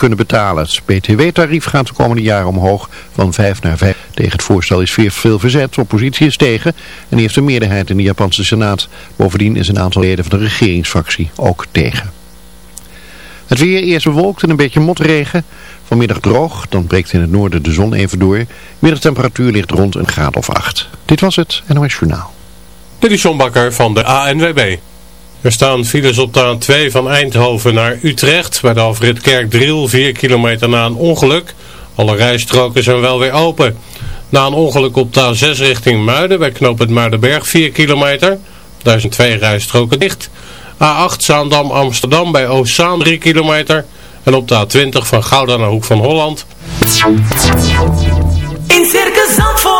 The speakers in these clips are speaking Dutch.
kunnen betalen. Het btw-tarief gaat de komende jaren omhoog van 5 naar 5. Tegen het voorstel is veel verzet, oppositie is tegen en die heeft een meerderheid in de Japanse Senaat. Bovendien is een aantal leden van de regeringsfractie ook tegen. Het weer eerst bewolkt en een beetje motregen. Vanmiddag droog, dan breekt in het noorden de zon even door. Middagtemperatuur ligt rond een graad of 8. Dit was het NOS Journaal. Dit is Bakker van de ANWB. Er staan files op de A2 van Eindhoven naar Utrecht. Bij de afrit Kerkdriel, 4 kilometer na een ongeluk. Alle rijstroken zijn wel weer open. Na een ongeluk op de A6 richting Muiden bij knooppunt Muidenberg 4 kilometer. Daar zijn twee rijstroken dicht. A8 Zaandam Amsterdam bij Oostzaan 3 kilometer. En op de A20 van Gouda naar Hoek van Holland. In Circus Zandvoort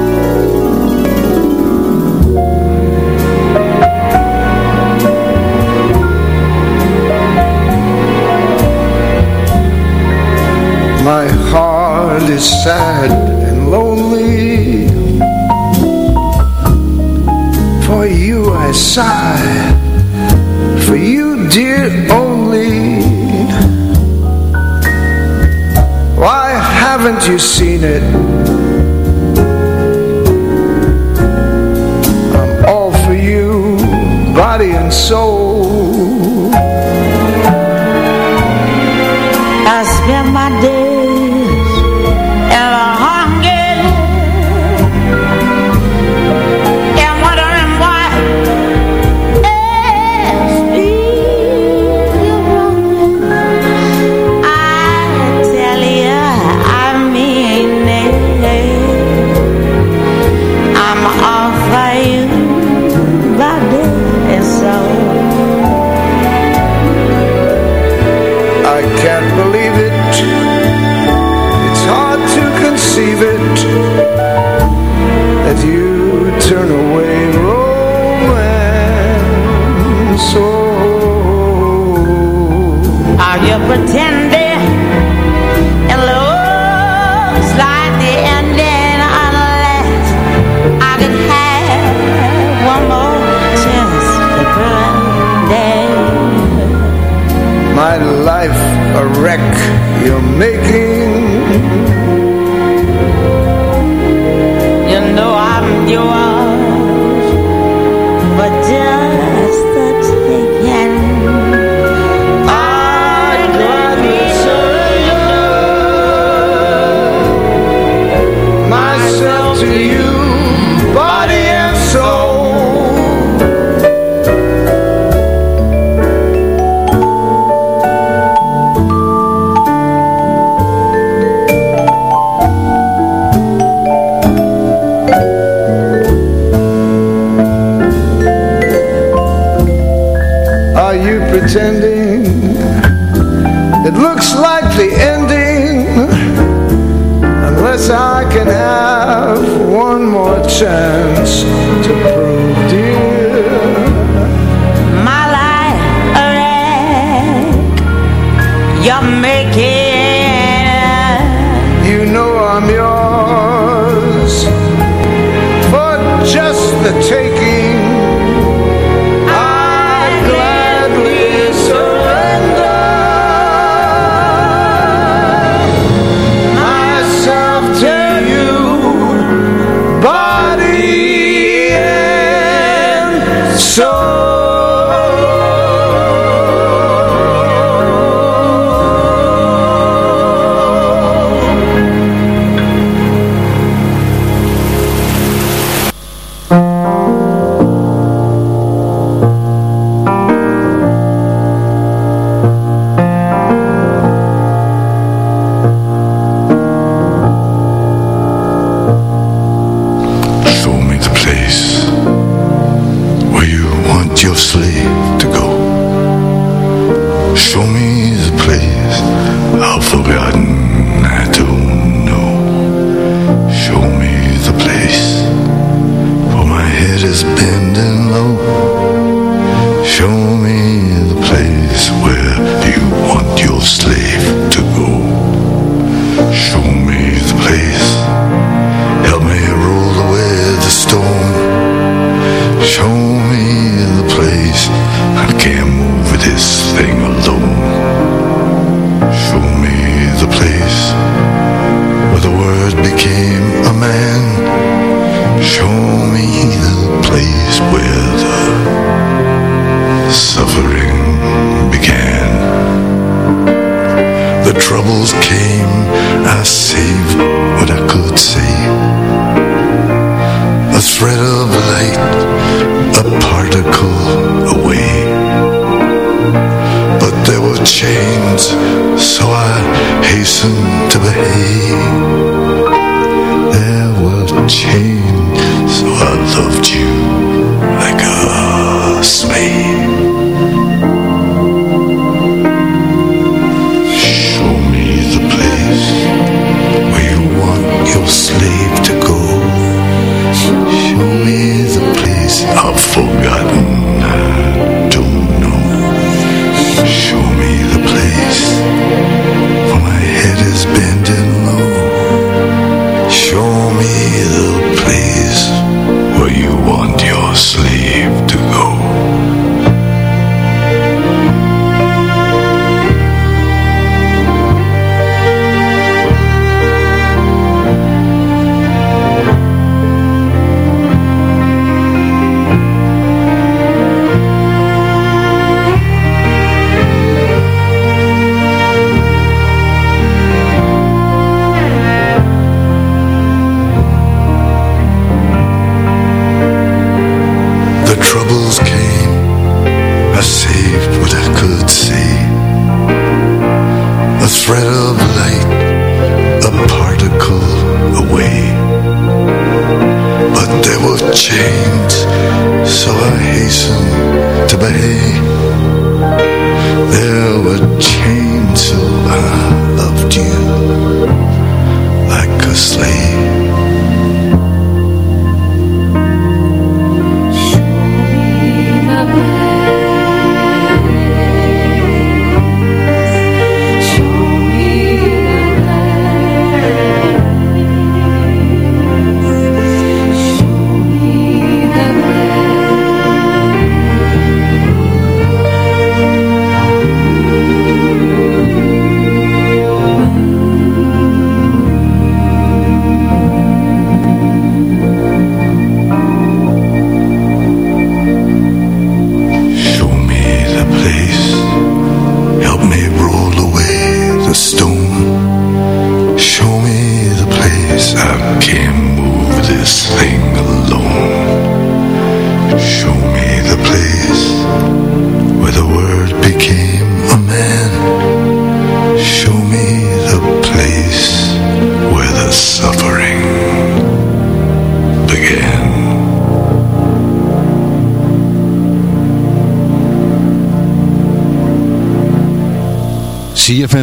Seen it?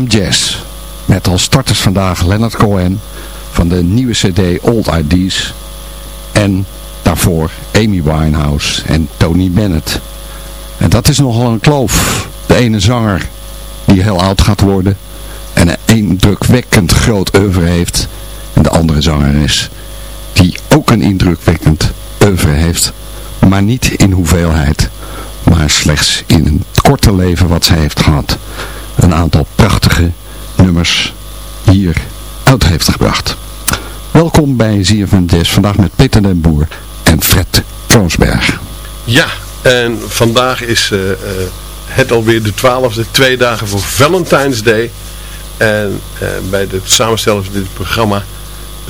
Jazz. Met als starters vandaag Leonard Cohen, van de nieuwe cd Old IDs. En daarvoor Amy Winehouse en Tony Bennett. En dat is nogal een kloof. De ene zanger die heel oud gaat worden en een indrukwekkend groot oeuvre heeft. En de andere zangeres die ook een indrukwekkend oeuvre heeft, maar niet in hoeveelheid, maar slechts in een korte leven wat zij heeft gehad. Een aantal prachtige nummers hier uit heeft gebracht. Welkom bij ZFM Jazz, vandaag met Peter den Boer en Fred Kroonsberg. Ja, en vandaag is uh, uh, het alweer de twaalfde, twee dagen voor Valentine's Day. En uh, bij het samenstellen van dit programma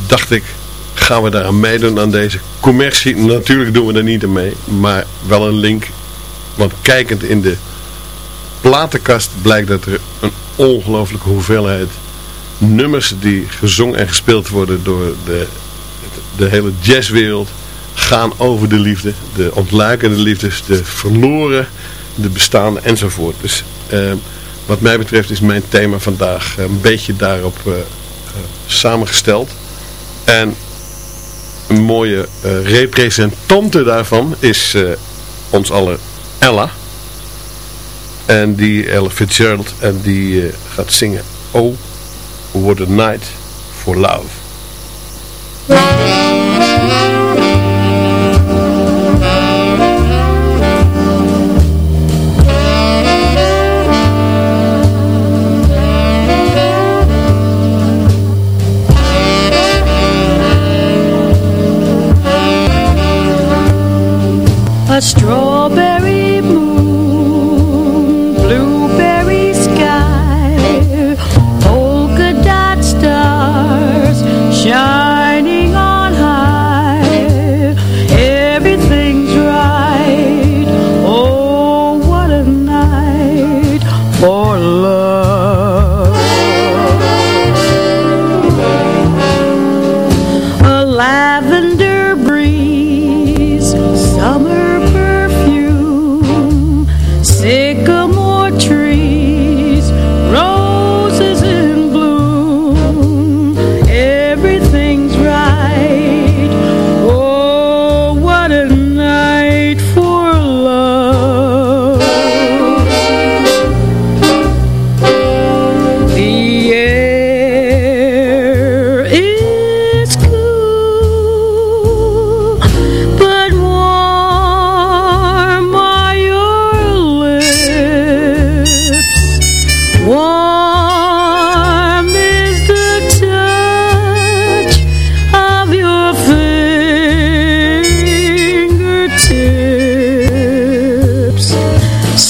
dacht ik, gaan we daaraan meedoen aan deze commercie? Natuurlijk doen we er niet aan mee, maar wel een link. Want kijkend in de platenkast blijkt dat er een ongelooflijke hoeveelheid nummers die gezongen en gespeeld worden door de, de hele jazzwereld gaan over de liefde, de ontluikende liefdes, de verloren, de bestaande enzovoort. Dus uh, wat mij betreft is mijn thema vandaag een beetje daarop uh, uh, samengesteld. En een mooie representante daarvan is ons aller Ella. En die Ella Fitzgerald en die gaat zingen Oh, what a night for love.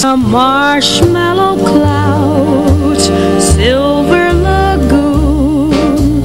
a marshmallow cloud, silver lagoon.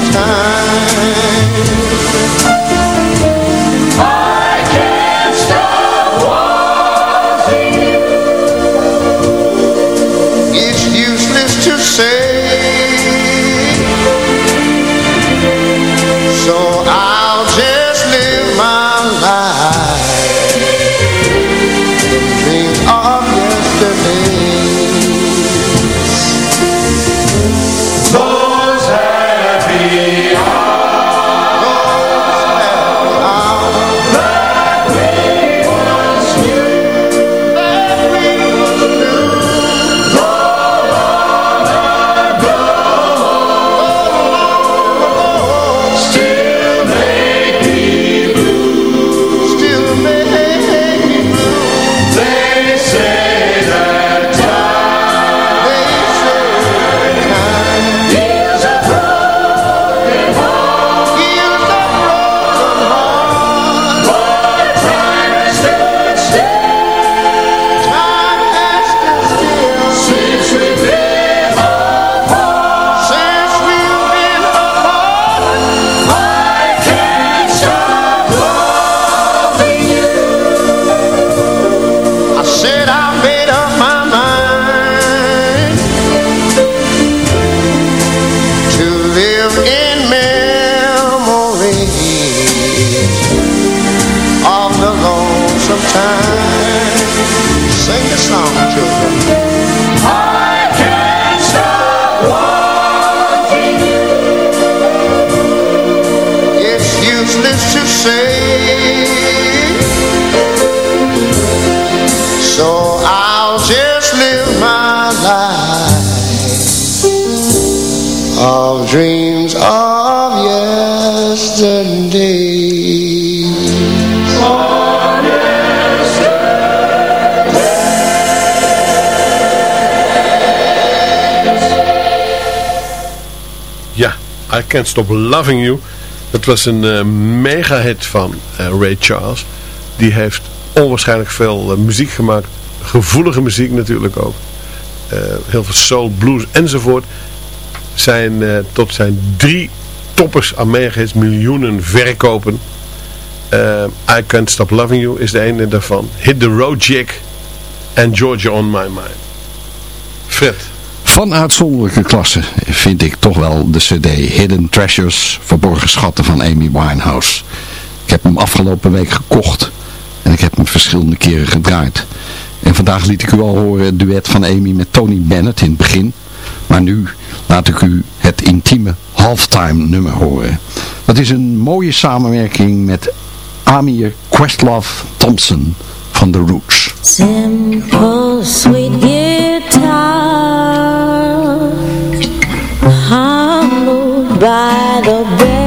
Lonesome So I'll just live my life Of dreams of yesterday Ja, I Can't Stop Loving You. Dat was een eh, mega hit van eh, Ray Charles. Die heeft onwaarschijnlijk veel eh, muziek gemaakt. Gevoelige muziek natuurlijk ook. Eh, heel veel soul, blues enzovoort. Zijn eh, tot zijn drie toppers aan miljoenen verkopen. I Can't Stop Loving You is de ene daarvan. Hit the Road Jack en Georgia on My Mind. Fred. Van uitzonderlijke klasse vind ik toch wel de cd Hidden Treasures, Verborgen Schatten van Amy Winehouse. Ik heb hem afgelopen week gekocht en ik heb hem verschillende keren gedraaid. En vandaag liet ik u al horen het duet van Amy met Tony Bennett in het begin. Maar nu laat ik u het intieme halftime nummer horen. Dat is een mooie samenwerking met Amir Questlove Thompson van The Roots. Simple, sweet by the bass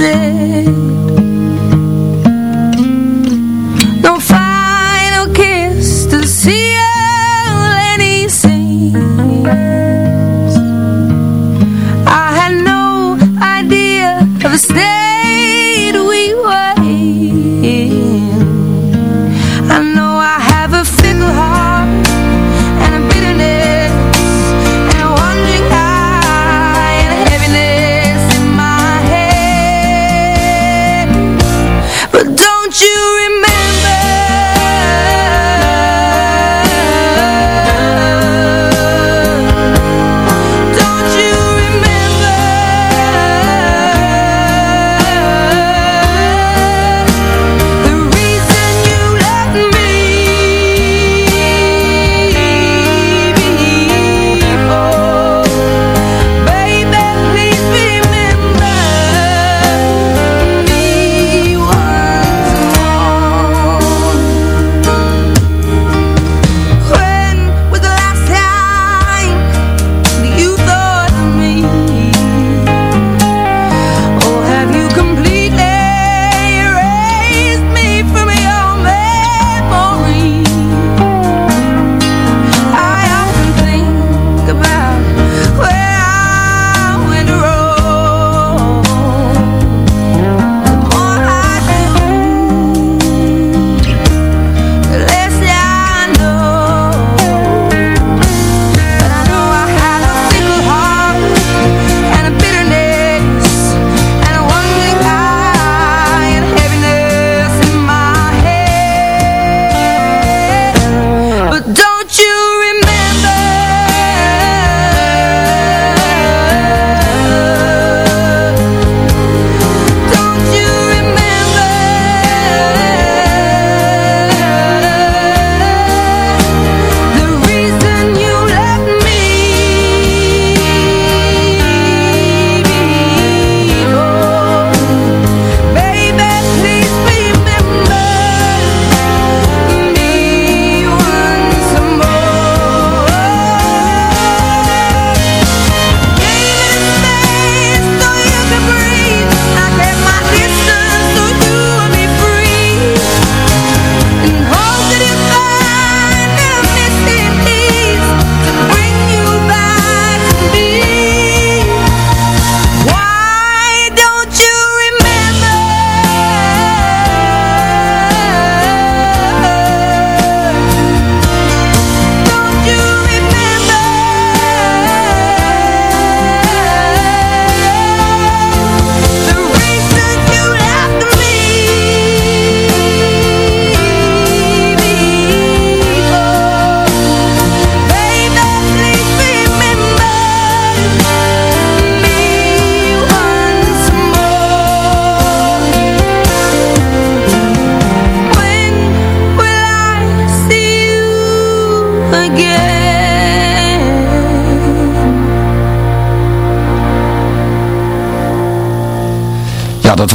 was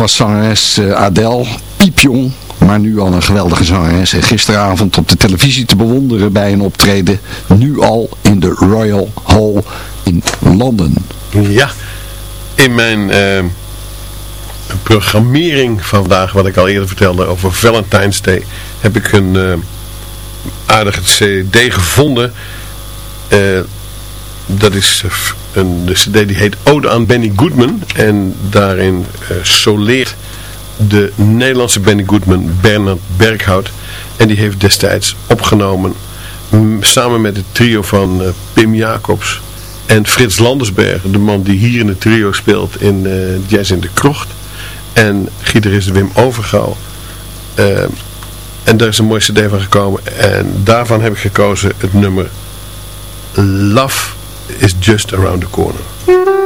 was zangeres eh, Adele, piepjong, maar nu al een geweldige zangeres. En gisteravond op de televisie te bewonderen bij een optreden, nu al in de Royal Hall in Londen. Ja, in mijn eh, programmering vandaag, wat ik al eerder vertelde over Valentine's Day, heb ik een eh, aardige cd gevonden. Eh, dat is een, de cd die heet Ode aan Benny Goodman. En daarin eh, soleert de Nederlandse Benny Goodman Bernard Berghout. En die heeft destijds opgenomen samen met het trio van eh, Pim Jacobs en Frits Landersberg. De man die hier in het trio speelt in eh, Jazz in de Krocht. En gitarist Wim Overgouw. En daar is een mooie cd van gekomen. En daarvan heb ik gekozen het nummer Love is just around the corner.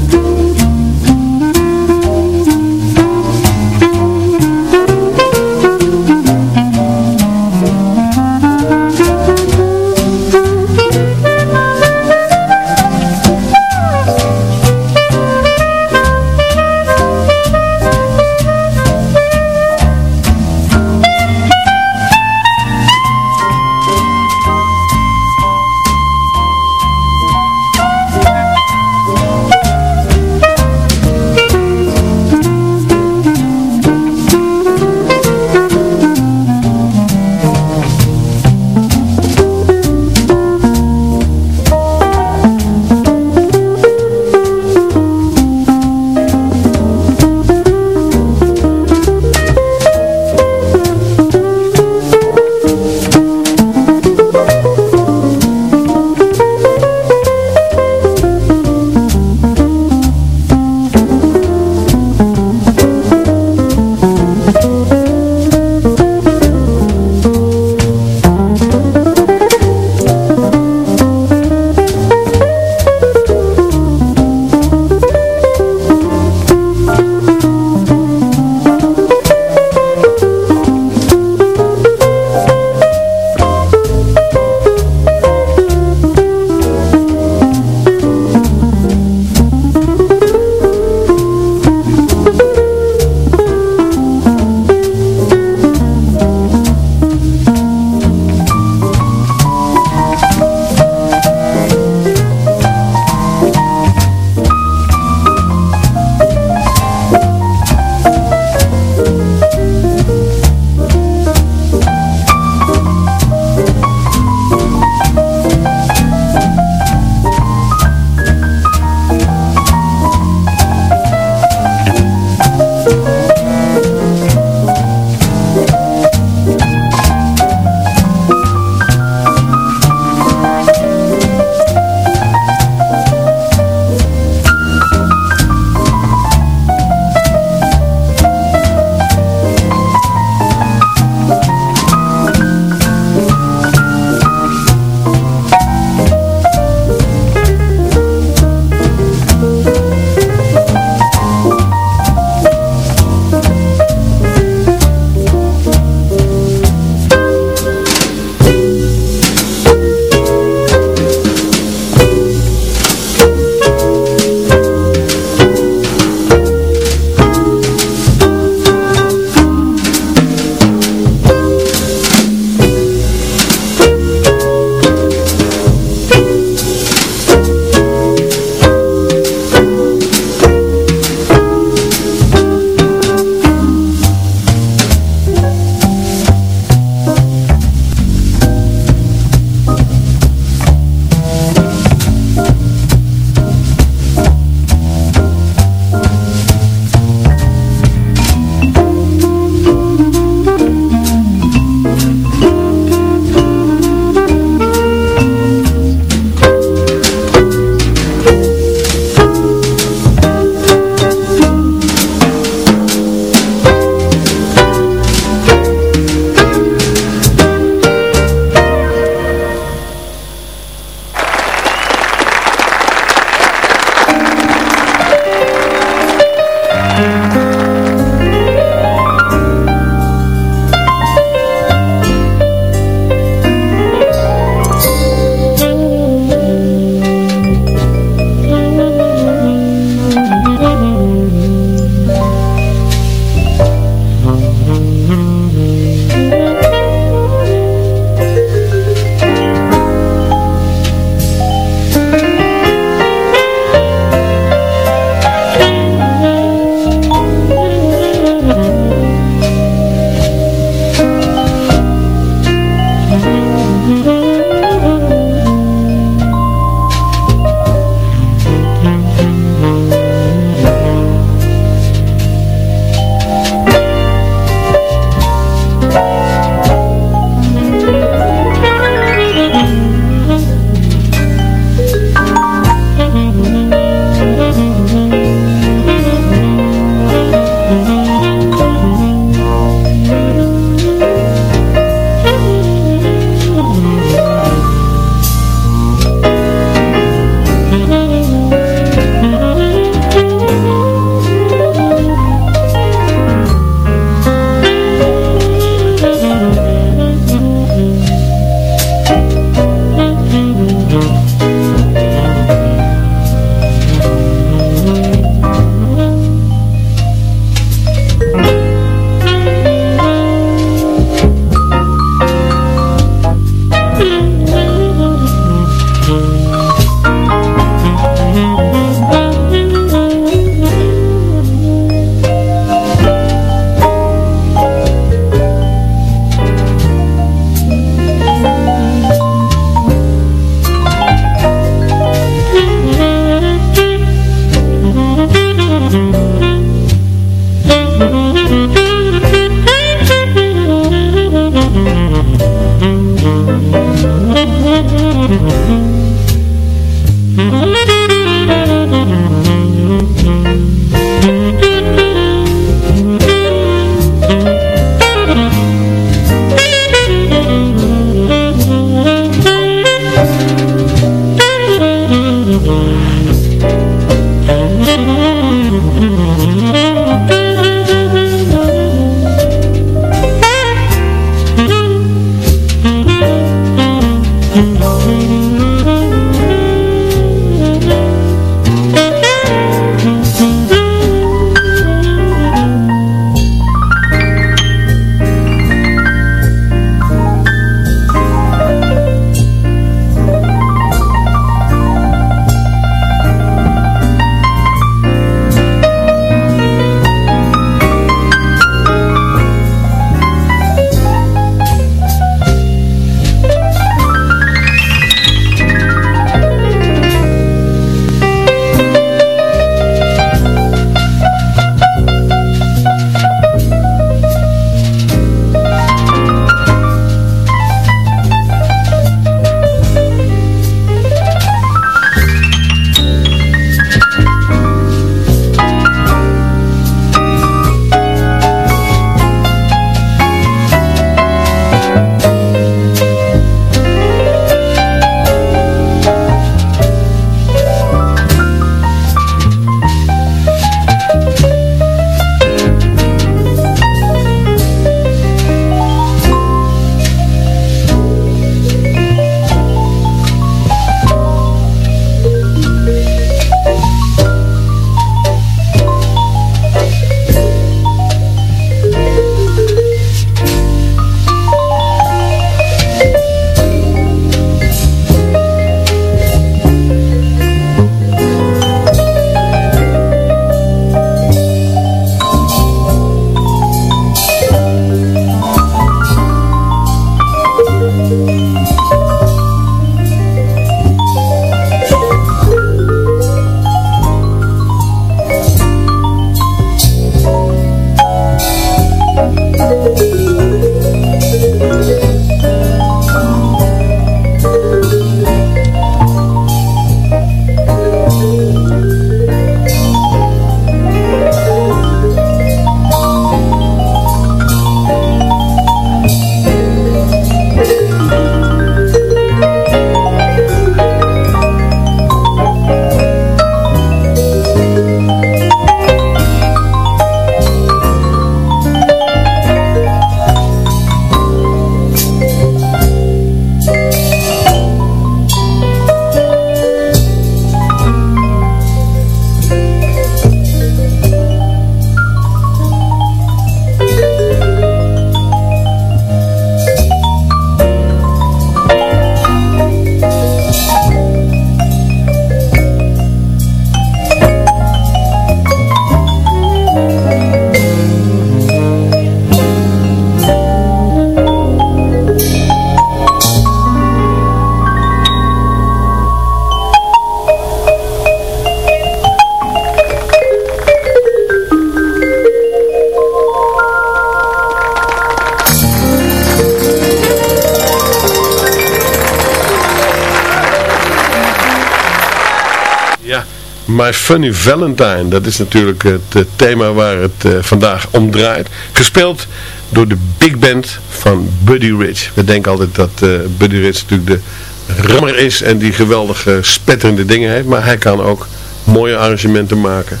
Funny Valentine. Dat is natuurlijk het eh, thema waar het eh, vandaag om draait. Gespeeld door de big band van Buddy Rich. We denken altijd dat eh, Buddy Rich natuurlijk de rammer is en die geweldige spetterende dingen heeft. Maar hij kan ook mooie arrangementen maken.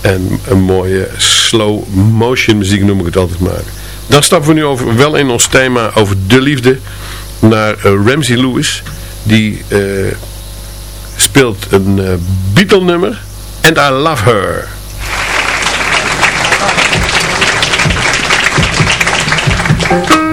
En een mooie slow motion muziek noem ik het altijd maken. Dan stappen we nu over, wel in ons thema over de liefde naar Ramsey Lewis. Die speelt een uh, Beatle nummer. and I love her. Oh.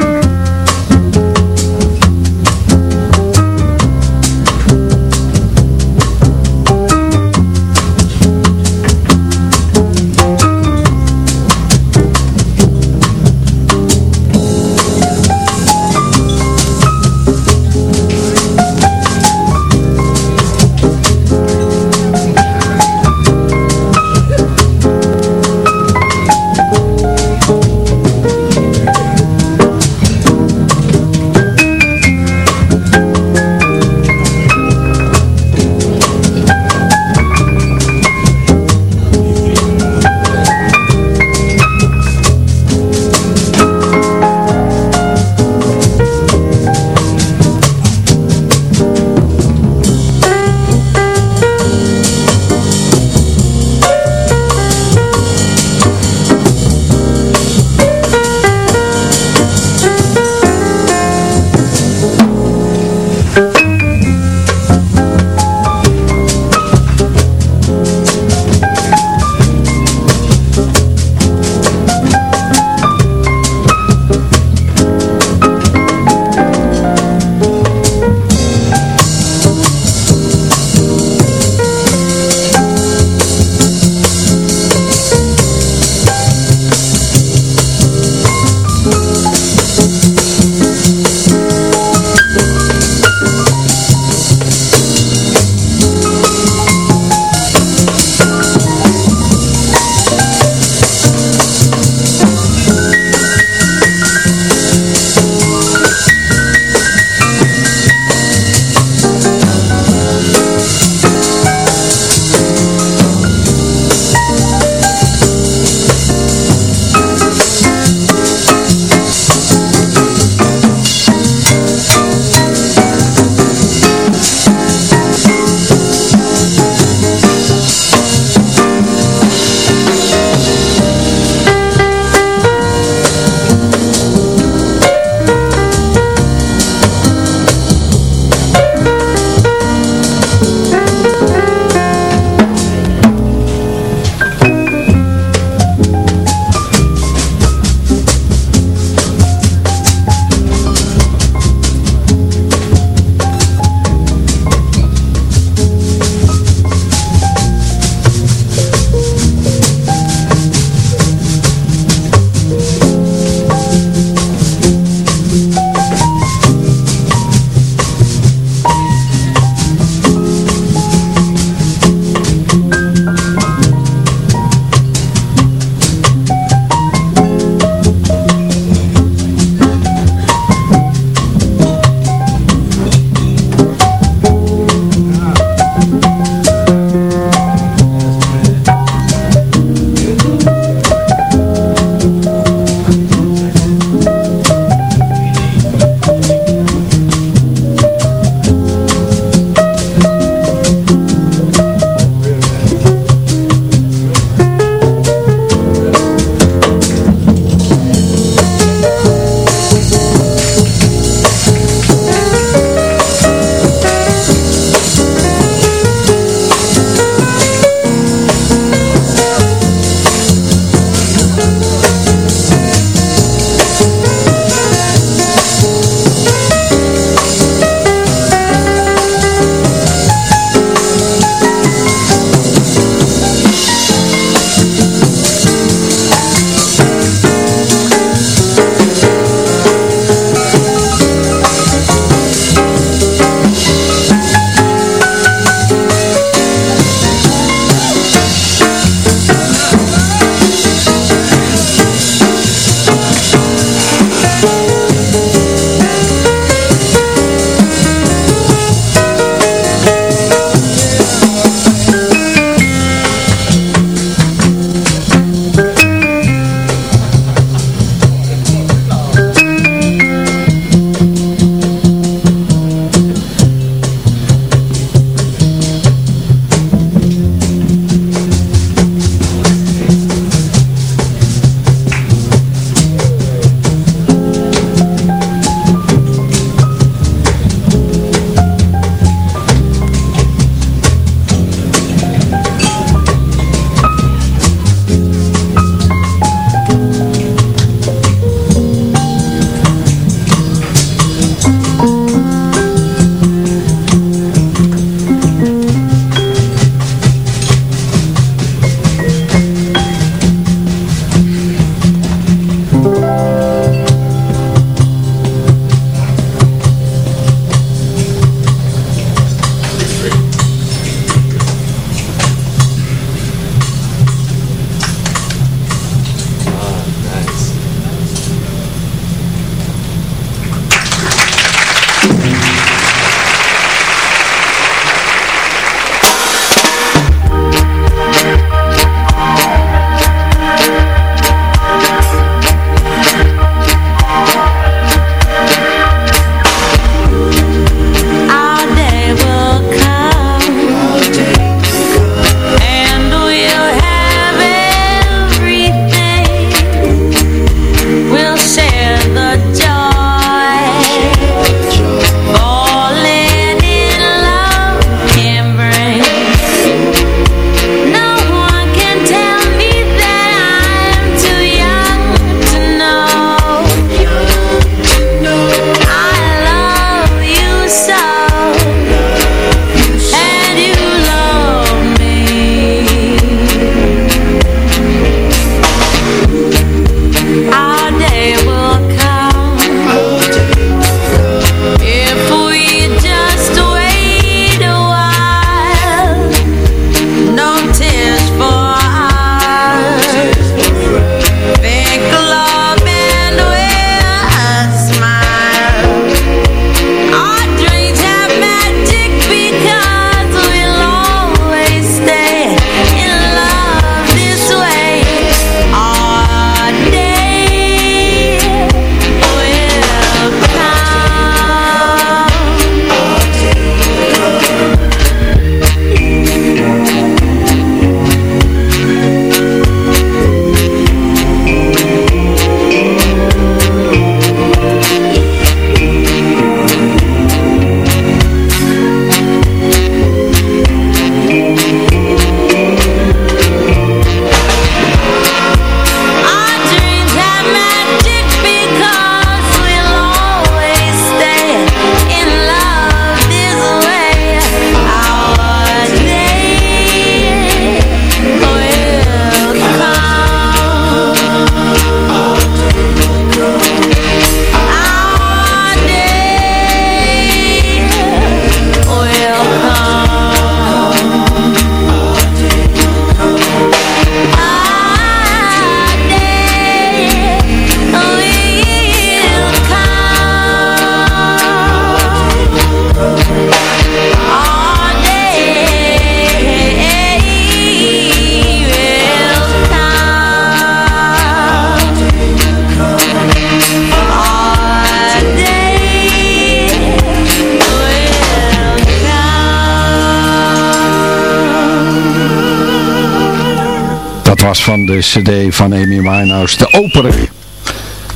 Van de cd van Amy Winehouse, de opener.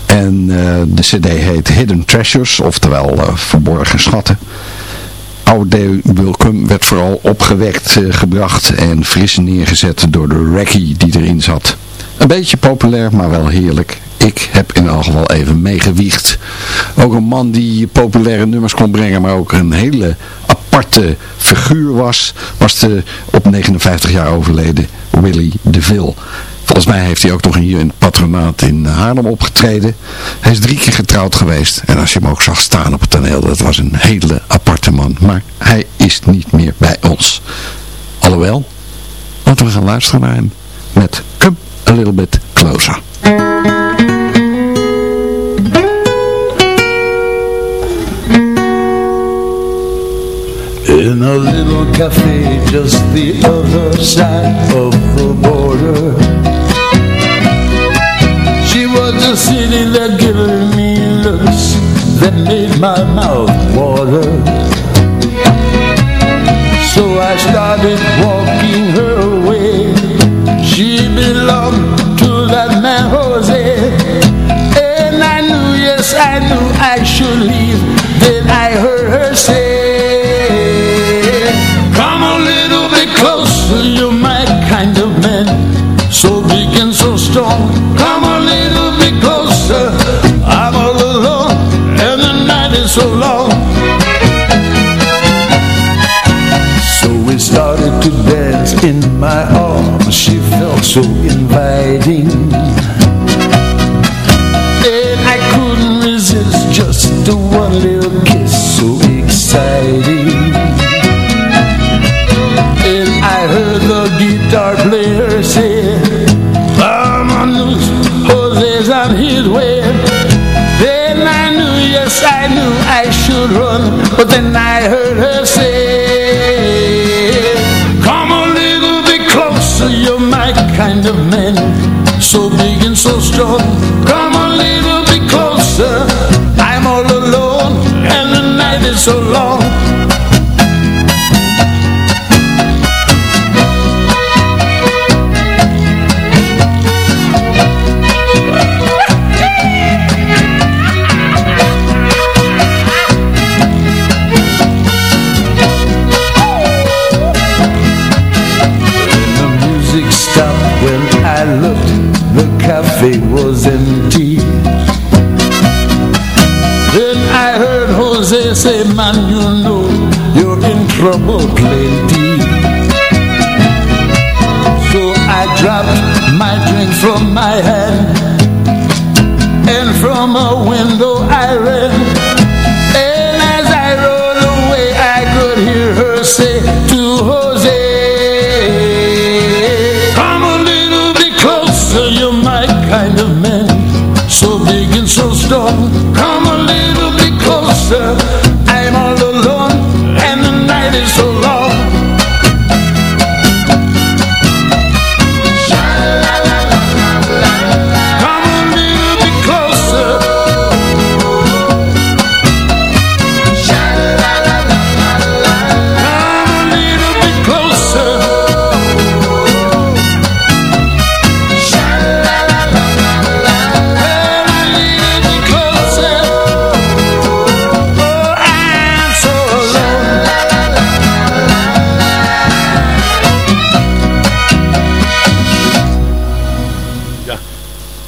En eh, de cd heet Hidden Treasures, oftewel eh, Verborgen Schatten. Oude Wilcom werd vooral opgewekt eh, gebracht en fris neergezet door de reggae die erin zat. Een beetje populair, maar wel heerlijk. Ik heb in elk geval even meegewiegd. Ook een man die populaire nummers kon brengen, maar ook een hele aparte figuur was, was de op 59 jaar overleden Willy DeVille. Volgens mij heeft hij ook nog hier in het in Haarlem opgetreden. Hij is drie keer getrouwd geweest. En als je hem ook zag staan op het toneel, dat was een hele aparte man. Maar hij is niet meer bij ons. Alhoewel, laten we gaan luisteren naar hem met Come A Little Bit Closer. In a little cafe just the other side of the border She was the city that giving me looks that made my mouth water. So I started walking her way. She belonged to that man Jose. And I knew, yes I knew I should leave. Then I heard her say in my arms She felt so inviting. And I couldn't resist just the one little kiss so exciting. And I heard the guitar player say Vamos, Jose's on his way. Then I knew, yes I knew I should run But then I heard of man So big and so strong. Come a little bit closer. I'm all alone and the night is so long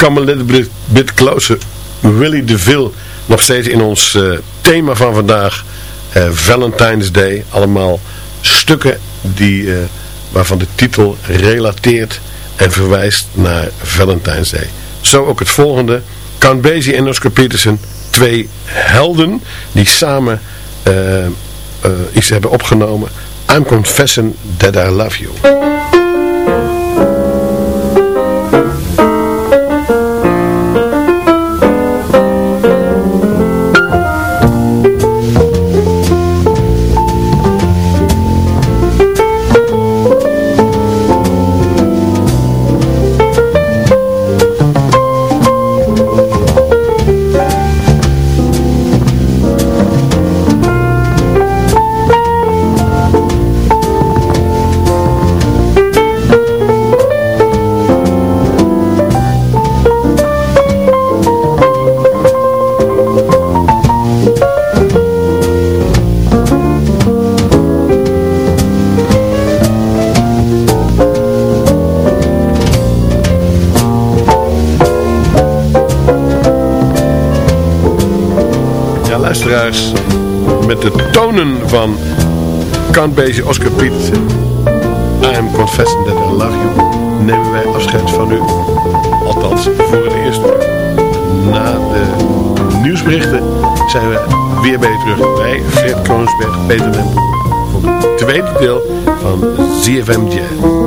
Come a little bit, closer. Willy DeVille, nog steeds in ons eh, thema van vandaag. eh, Valentine's Day. Allemaal stukken die, eh, waarvan de titel relateert en verwijst naar Valentine's Day. Zo ook het volgende. Count Basie en Oscar Peterson. Twee helden die samen iets hebben opgenomen. I'm confessing that I love you. De tonen van Count Basie, Oscar Piet, I am confessing that I love you, nemen wij afscheid van u. Althans, voor het eerst. Na de nieuwsberichten zijn we weer bij terug bij Fred Kroonsberg, Peter Lempel. Voor het tweede deel van ZFM Jazz.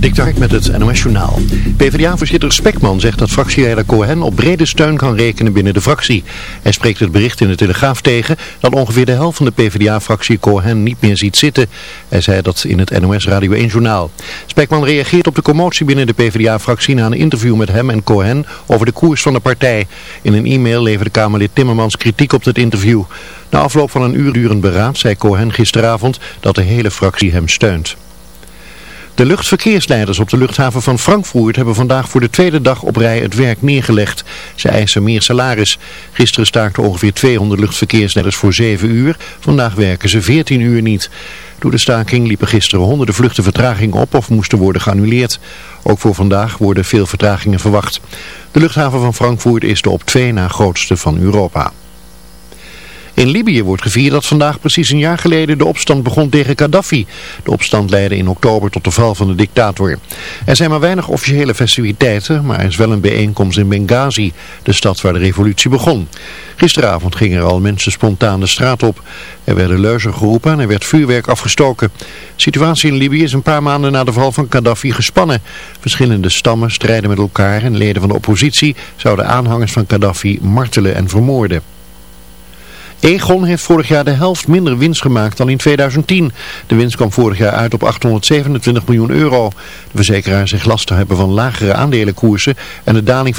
Dik met het NOS Journaal. PvdA-voorzitter Spekman zegt dat fractieleider Cohen op brede steun kan rekenen binnen de fractie. Hij spreekt het bericht in de Telegraaf tegen dat ongeveer de helft van de PvdA-fractie Cohen niet meer ziet zitten. Hij zei dat in het NOS Radio 1 Journaal. Spekman reageert op de commotie binnen de PvdA-fractie na een interview met hem en Cohen over de koers van de partij. In een e-mail leverde Kamerlid Timmermans kritiek op het interview. Na afloop van een uur durend beraad zei Cohen gisteravond dat de hele fractie hem steunt. De luchtverkeersleiders op de luchthaven van Frankfurt hebben vandaag voor de tweede dag op rij het werk neergelegd. Ze eisen meer salaris. Gisteren staakten ongeveer 200 luchtverkeersleiders voor 7 uur. Vandaag werken ze 14 uur niet. Door de staking liepen gisteren honderden vluchten vertraging op of moesten worden geannuleerd. Ook voor vandaag worden veel vertragingen verwacht. De luchthaven van Frankfurt is de op twee na grootste van Europa. In Libië wordt gevierd dat vandaag precies een jaar geleden de opstand begon tegen Gaddafi. De opstand leidde in oktober tot de val van de dictator. Er zijn maar weinig officiële festiviteiten, maar er is wel een bijeenkomst in Benghazi, de stad waar de revolutie begon. Gisteravond gingen er al mensen spontaan de straat op. Er werden leuzen geroepen en er werd vuurwerk afgestoken. De situatie in Libië is een paar maanden na de val van Gaddafi gespannen. Verschillende stammen strijden met elkaar en leden van de oppositie zouden aanhangers van Gaddafi martelen en vermoorden. Egon heeft vorig jaar de helft minder winst gemaakt dan in 2010. De winst kwam vorig jaar uit op 827 miljoen euro. De verzekeraar zegt last te hebben van lagere aandelenkoersen en de daling